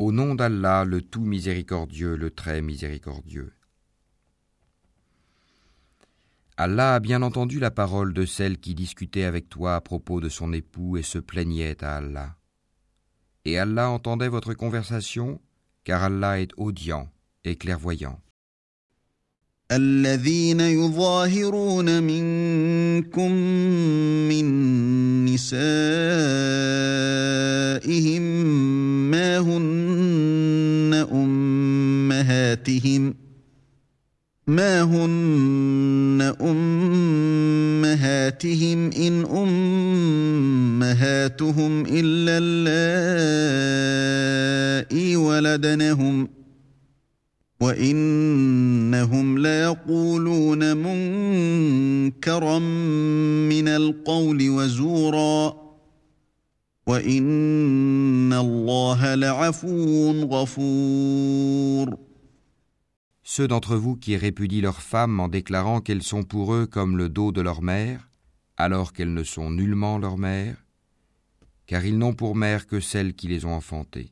Au nom d'Allah, le tout miséricordieux, le très miséricordieux. Allah a bien entendu la parole de celle qui discutait avec toi à propos de son époux et se plaignait à Allah. Et Allah entendait votre conversation, car Allah est audient et clairvoyant. الذين يظاهرون منكم من نسائهم ما هن أمهاتهم ما هن أمهاتهم إن أمهاتهم إلا اللائي ولدنهم ۖ وانهم ليقولون منكرا من القول وزورا وان الله لعفو غفور Ceux d'entre vous qui répudient leurs femmes en déclarant qu'elles sont pour eux comme le dos de leur mère, alors qu'elles ne sont nullement leur mère, car ils n'ont pour mère que celles qui les ont enfantées.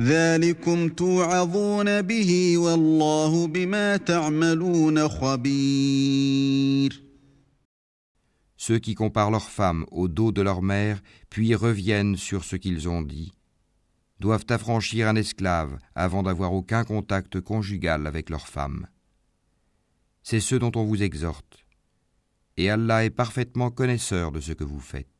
ذلكم توعظون به والله بما تعملون خبير Ceux qui comparent leurs femmes au dos de leur mère, puis reviennent sur ce qu'ils ont dit, doivent affranchir un esclave avant d'avoir aucun contact conjugal avec leur femme. C'est ce dont on vous exhorte. Et Allah est parfaitement connaisseur de ce que vous faites.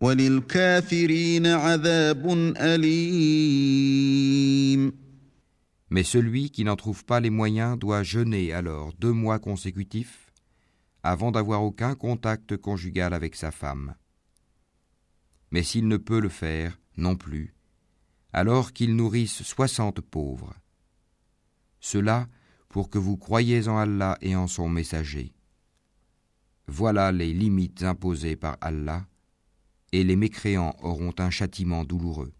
Mais celui qui n'en trouve pas les moyens doit jeûner alors deux mois consécutifs avant d'avoir aucun contact conjugal avec sa femme. Mais s'il ne peut le faire non plus, alors qu'il nourrisse soixante pauvres. Cela pour que vous croyiez en Allah et en son messager. Voilà les limites imposées par Allah et les mécréants auront un châtiment douloureux.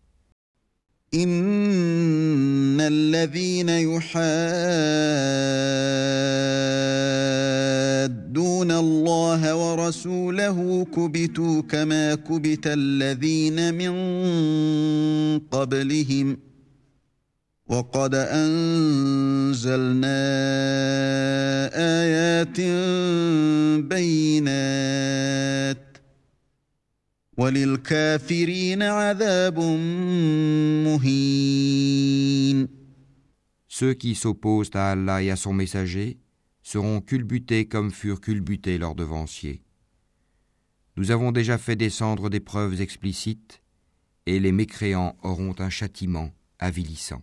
وقد أنزلنا آيات بينات Ceux qui s'opposent à Allah et à son messager seront culbutés comme furent culbutés leurs devanciers. Nous avons déjà fait descendre des preuves explicites, et les mécréants auront un châtiment avilissant.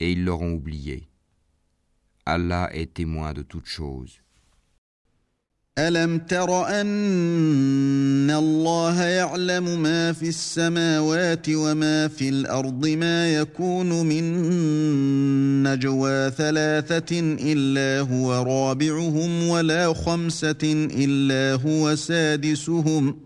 et ils l'auront oublié. Allah est témoin de toutes choses. ألم تر أن الله يعلم ما في السماوات وما في الأرض ما يكون من نجوى ثلاثة إلا هو رابعهم ولا خمسة إلا هو سادسهم ۖ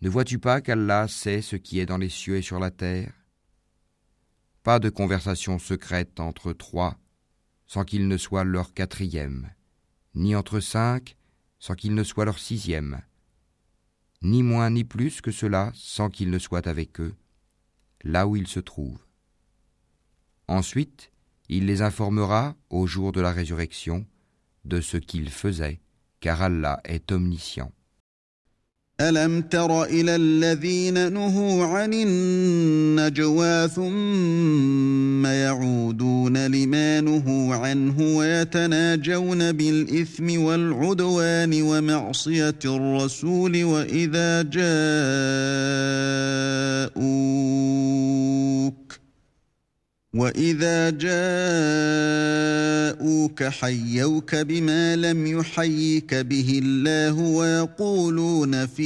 Ne vois-tu pas qu'Allah sait ce qui est dans les cieux et sur la terre? Pas de conversation secrète entre trois sans qu'il ne soit leur quatrième, ni entre cinq sans qu'il ne soit leur sixième, ni moins ni plus que cela sans qu'il ne soit avec eux, là où ils se trouvent. Ensuite, il les informera au jour de la résurrection de ce qu'ils faisaient, car Allah est omniscient. ألم تر إلى الذين نهوا عن النجوى ثم يعودون لما نهوا عنه ويتناجون بالإثم والعدوان ومعصية الرسول وإذا جاءوك واذا جاءوك حيوك بما لم يحيك به الله ويقولون في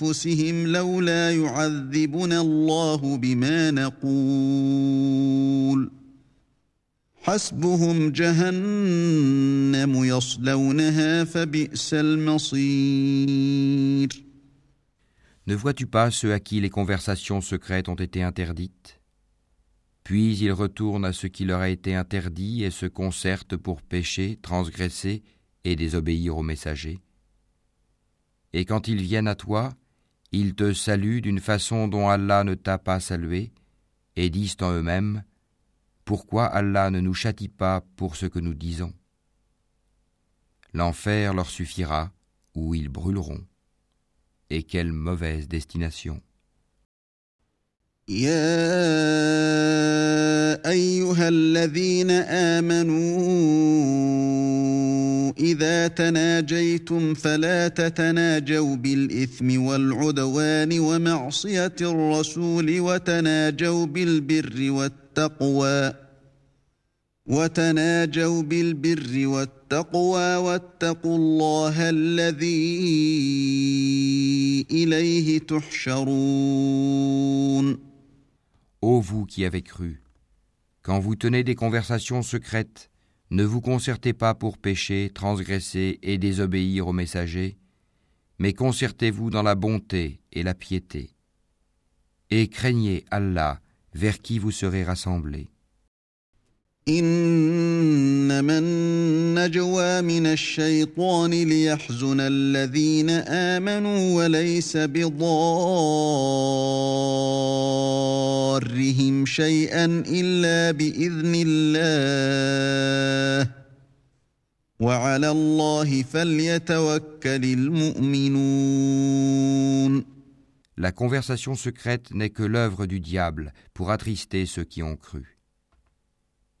انفسهم لولا يعذبنا الله بما نقول حسبهم جهنم يصلونها فبئس المصير Ne vois-tu pas ceux à qui les conversations secrètes ont été interdites? Puis ils retournent à ce qui leur a été interdit et se concertent pour pécher, transgresser et désobéir aux messagers. Et quand ils viennent à toi, ils te saluent d'une façon dont Allah ne t'a pas salué, et disent en eux-mêmes Pourquoi Allah ne nous châtie pas pour ce que nous disons? L'enfer leur suffira, ou ils brûleront. Et quelle mauvaise destination. يا ايها الذين امنوا اذا تناجيتم فلا تتناجوا بالاثم والعدوان ومعصيه الرسول وتناجوا بالبر والتقوى وتناجوا بالبر والتقوى واتقوا الله الذي إليه تحشرون Ô vous qui avez cru, quand vous tenez des conversations secrètes, ne vous concertez pas pour pécher, transgresser et désobéir aux messagers, mais concertez-vous dans la bonté et la piété. Et craignez Allah vers qui vous serez rassemblés. إنما النجوى من الشيطان ليحزن الذين آمنوا وليس بضارهم شيئا إلا بإذن الله وعلى الله فليتوكل المؤمنون La conversation secrète n'est que l'œuvre du diable pour attrister ceux qui ont cru.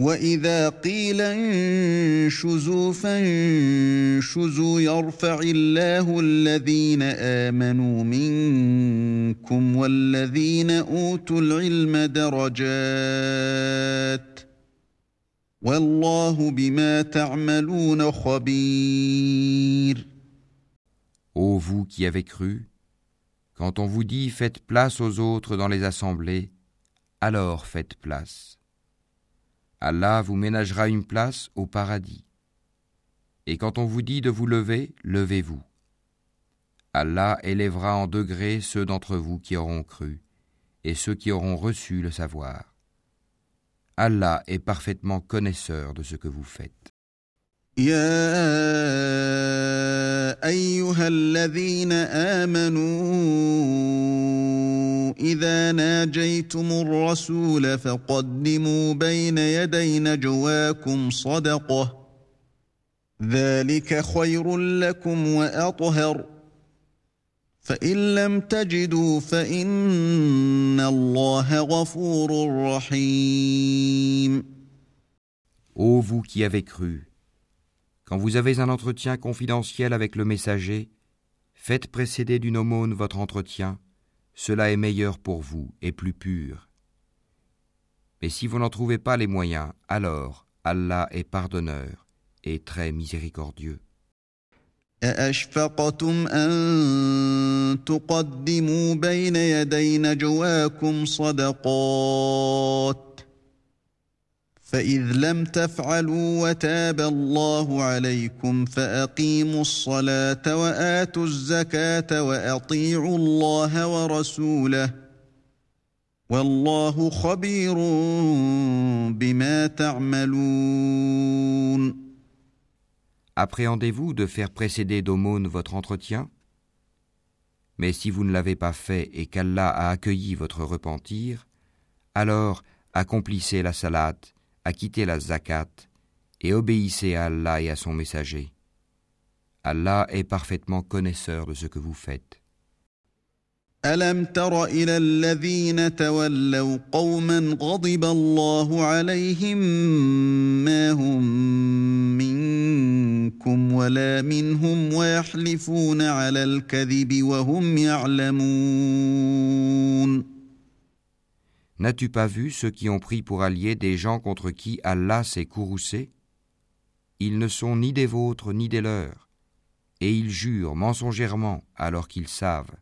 واذا قيل انشزوا فانشزوا يرفع الله الذين امنوا منكم والذين اوتوا العلم درجات والله بما تعملون خبير Ô vous qui avez cru, quand on vous dit faites place aux autres dans les assemblées, alors faites place. Allah vous ménagera une place au paradis. Et quand on vous dit de vous lever, levez-vous. Allah élèvera en degrés ceux d'entre vous qui auront cru et ceux qui auront reçu le savoir. Allah est parfaitement connaisseur de ce que vous faites. يا ايها الذين امنوا اذا ناجيتم الرسول فقدموا بين يدي نجواكم صدقه ذلك خير لكم واطهر فان لم تجدوا فان الله غفور رحيم Ô vous qui avez cru, Quand vous avez un entretien confidentiel avec le messager, faites précéder d'une aumône votre entretien, cela est meilleur pour vous et plus pur. Mais si vous n'en trouvez pas les moyens, alors Allah est pardonneur et très miséricordieux. فإذ لم تفعلوا وتاب الله عليكم فأقيموا الصلاة وآتوا الزكاة وأطيعوا الله ورسوله والله خبير بما تعملون Appréhendez-vous de faire précéder d'aumône votre entretien Mais si vous ne l'avez pas fait et qu'Allah a accueilli votre repentir, alors accomplissez la salate acquittez la zakat et obéissez à Allah et à son messager. Allah est parfaitement connaisseur de ce que vous faites. ألم تر إلى الذين تولوا قوما غضب الله عليهم ما هم منكم ولا منهم ويحلفون على الكذب وهم يعلمون N'as-tu pas vu ceux qui ont pris pour alliés des gens contre qui Allah s'est courroucé? Ils ne sont ni des vôtres ni des leurs, et ils jurent mensongèrement alors qu'ils savent.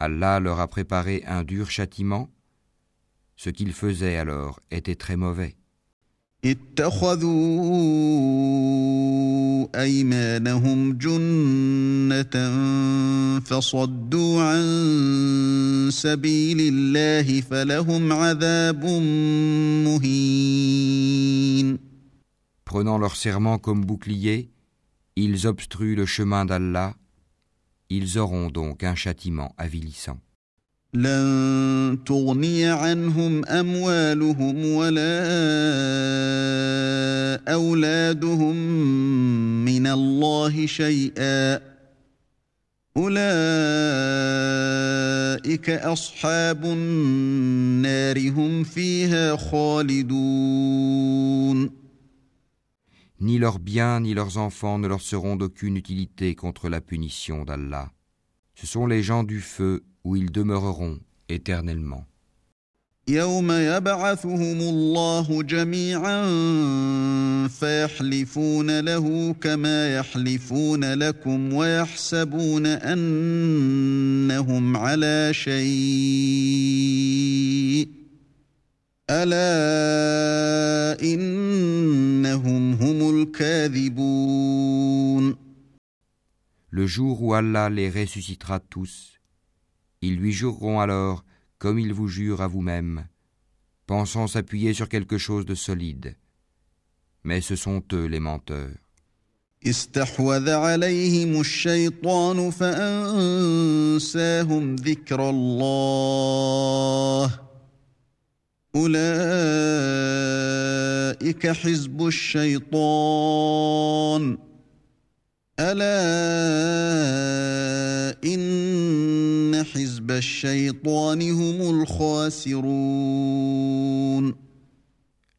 Allah leur a préparé un dur châtiment ce qu'ils faisaient alors était très mauvais. Prenant leur serment comme bouclier, ils obstruent le chemin d'Allah, ils auront donc un châtiment avilissant. لن تغني عنهم اموالهم ولا اولادهم من الله شيئا اولئك اصحاب النار هم فيها خالدون Ni leurs biens ni leurs enfants ne leur seront d'aucune utilité contre la punition d'Allah. Ce sont les gens du feu où ils demeureront éternellement. يوم يبعثهم الله جميعا فيحلفون له كما يحلفون لكم ويحسبون انهم على شيء الا انهم هم الكاذبون Le jour où Allah les ressuscitera tous, ils lui jureront alors, comme ils vous jurent à vous-même, pensant s'appuyer sur quelque chose de solide. Mais ce sont eux les menteurs.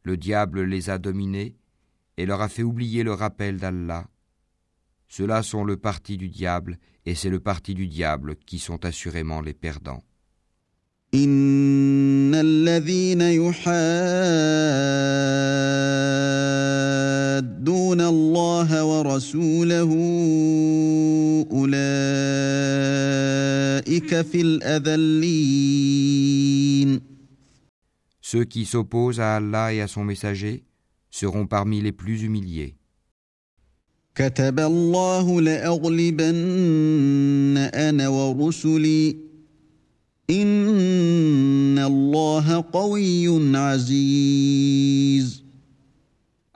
Le diable les a dominés et leur a fait oublier le rappel d'Allah. Ceux-là sont le parti du diable et c'est le parti du diable qui sont assurément les perdants. إن الذين يحادون الله ورسوله أولئك في الأذلين Ceux qui s'opposent à Allah et à son messager seront parmi les plus humiliés. كتب الله لأغلبن أنا ورسلي إن الله قوي عزيز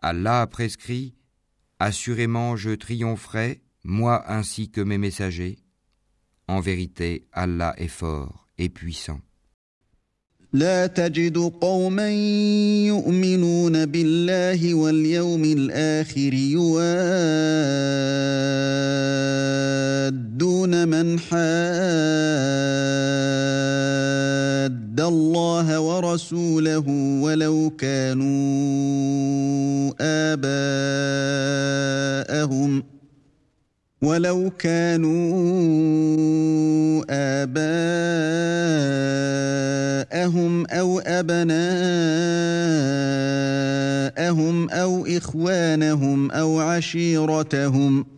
Allah a prescrit Assurément je triompherai, moi ainsi que mes messagers. En vérité, Allah est fort et puissant. لا تجد قوما يؤمنون بالله واليوم الآخر يوادون من حاد الله ورسوله ولو كانوا آباءهم ولو كانوا آباءهم أو أبناءهم أو إخوانهم أو عشيرتهم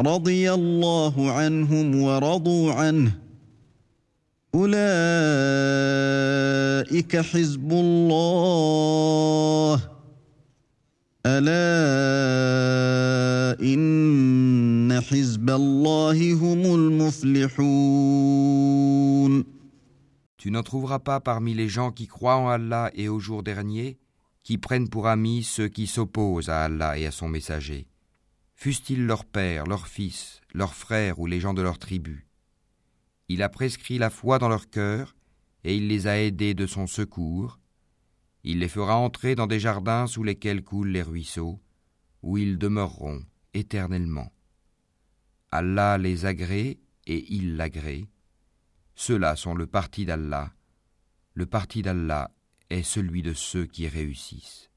رضي الله عنهم ورضوا عنه أولئك حزب الله ألا إن حزب الله هم المفلحون Tu n'en trouveras pas parmi les gens qui croient en Allah et au jour dernier, qui prennent pour amis ceux qui s'opposent à Allah et à son messager, fussent-ils leurs pères, leurs fils, leurs frères ou les gens de leur tribu. Il a prescrit la foi dans leur cœur, et il les a aidés de son secours. Il les fera entrer dans des jardins sous lesquels coulent les ruisseaux, où ils demeureront éternellement. Allah les agrée et il l'agrée. Ceux-là sont le parti d'Allah. Le parti d'Allah est celui de ceux qui réussissent.